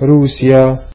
رووسیا